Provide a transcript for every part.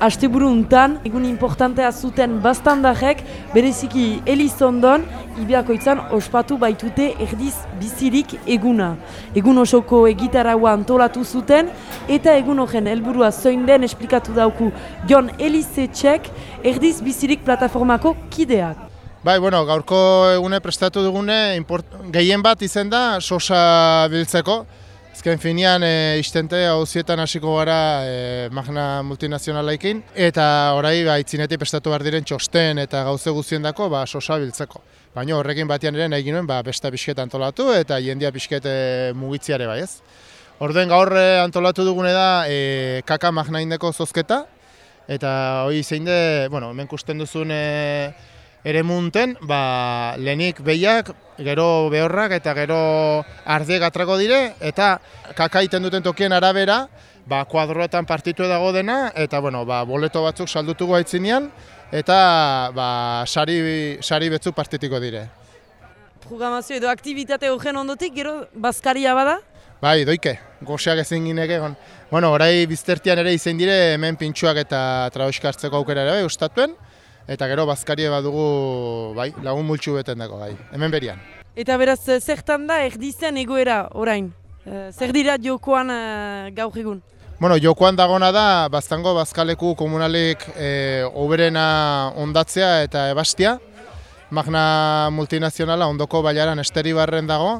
asteburu untan, egun importantea zuten bastandarek, bereziki Elizondon, Ibiakoitzan ospatu baitute erdiz bizirik eguna. Egun osoko egitaraua antolatu zuten, eta egun horren helburua zoin den esplikatu dauku Jon Elizetxek, erdiz bizirik plataformako kideak. Bai, bueno, gaurko egune prestatu dugune gehien bat izen da sosa biltzeko. Ezken finean e, istente hauzietan hasiko gara e, magna multinazionalaikin eta orai ba, itzinetik prestatu behar diren txosten eta gauze guztien dako ba, sosa biltzeko. Baina horrekin batian ere nahi ginoen ba, besta pixket antolatu eta jendia pixket e, mugitziare bai ez. Orden gaur antolatu dugune da e, kaka magna indeko zozketa eta hori zein de, bueno, hemen kusten duzun e, ere munten, ba, lehenik behiak, gero behorrak eta gero ardiek atrako dire, eta kakaiten duten tokien arabera, ba, kuadroetan partitu dago dena, eta bueno, ba, boleto batzuk saldutuko haitzinean, eta ba, sari, sari betzu partitiko dire. Programazio edo aktivitate horren ondotik, gero bazkaria bada? Bai, doike, goxeak ezin ginek egon. Bueno, orai biztertian ere izen dire hemen pintxuak eta trauskartzeko aukera ere bai, ustatuen eta gero bazkarie badugu bai, lagun multxu beten dago bai, hemen berian. Eta beraz, eh, zertan da erdizen egoera orain? Eh, zer dira jokoan uh, gaur egun? Bueno, jokoan dagona da, baztango bazkaleku komunalik e, oberena ondatzea eta ebastia. Magna multinazionala ondoko baiaran esteri barren dago.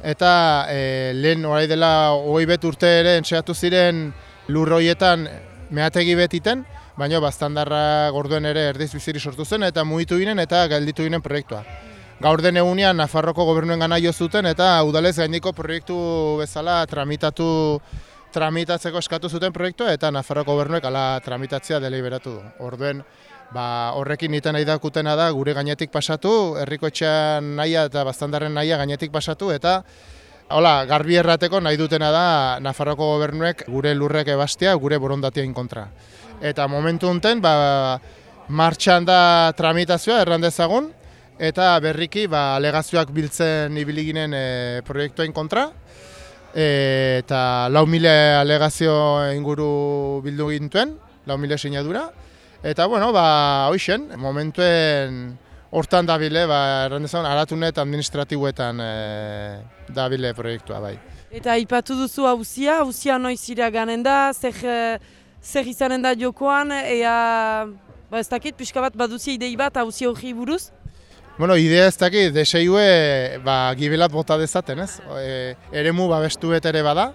Eta e, lehen orai dela hoi bet urte ere entxeatu ziren lurroietan mehategi betiten baina bastandarra gorduen ere erdiz biziri sortu zen eta mugitu ginen eta gelditu ginen proiektua. Gaur den egunean Nafarroko gobernuen gana jo zuten eta udalez gaindiko proiektu bezala tramitatu tramitatzeko eskatu zuten proiektua eta Nafarroko gobernuek ala tramitatzea deliberatu du. Orduen ba, horrekin niten nahi dakutena da gure gainetik pasatu, herriko etxean nahia eta bastandarren nahia gainetik pasatu eta Hola, garbi errateko nahi dutena da Nafarroko gobernuek gure lurrek ebastea, gure borondatien kontra. Eta momentu honten ba, martxan da tramitazioa erran dezagun eta berriki ba, alegazioak biltzen ibili ginen e, proiektuen kontra. E, eta lau mile alegazio inguru bildu gintuen, lau mile sinadura. Eta bueno, ba, hoixen, momentuen hortan dabile, ba, erran dezagun, aratunet administratibuetan e, dabile proiektua bai. Eta ipatu duzu hauzia, hauzia noiz iraganen da, zer zer izanen da jokoan, ea, ba ez dakit, pixka bat baduzia idei bat hauzi hori buruz? Bueno, idea ez dakit, deseiue, ba, gibelat bota dezaten, ez? E, eremu babestu ere bada,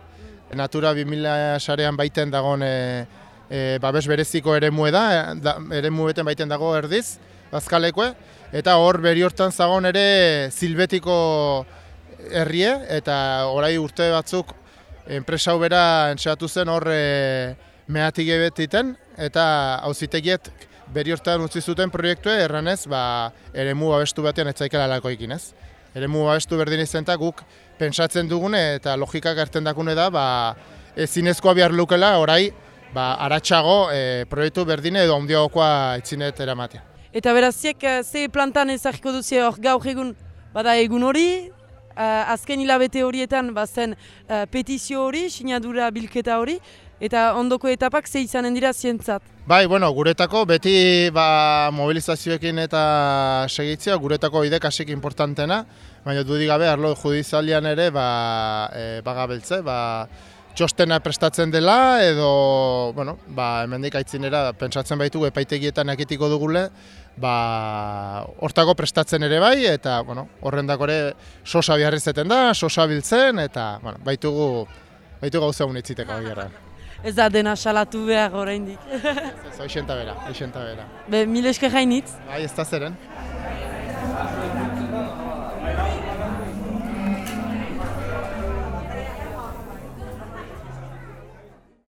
Natura 2000 sarean baiten dagoen e, e, babes bereziko eremu da, da eremu beten baiten dago erdiz, bazkalekoe, eta hor beri hortan zagon ere zilbetiko herrie, eta orai urte batzuk enpresa bera entxeatu zen hor e, mehatik ebetiten eta hauzitegiet beri hortan utzi zuten proiektue erranez ba, ere mu babestu batean ez zaikela lako ikin ez. Ere mu babestu berdin izan guk pentsatzen dugune eta logikak erten dakune da ba, ezinezkoa bihar lukela orai ba, aratsago e, proiektu berdine edo ondiagokoa etzinet eramatea. Eta beraziek eh, ze plantan ezagiko duzi hor gaur egun bada egun hori, uh, azken hilabete horietan bazen uh, petizio hori, sinadura bilketa hori, eta ondoko etapak ze izanen dira zientzat. Bai, bueno, guretako beti ba, mobilizazioekin eta segitzea, guretako ide kasik importantena, baina dudik gabe, arlo judizalian ere, ba, e, bagabeltze, ba, txostena prestatzen dela, edo, bueno, ba, hemendik aitzinera, pentsatzen baitu epaitegietan akitiko dugule, ba, hortako prestatzen ere bai, eta, bueno, horrendako ere sosa biharrizeten da, sosa biltzen, eta, bueno, baitugu, baitugu gauza unitziteko gara ez da dena salatu behar oraindik. Ez, oixenta bera, oixenta bera. Be, mil esker hainitz. Bai, ez da zeren.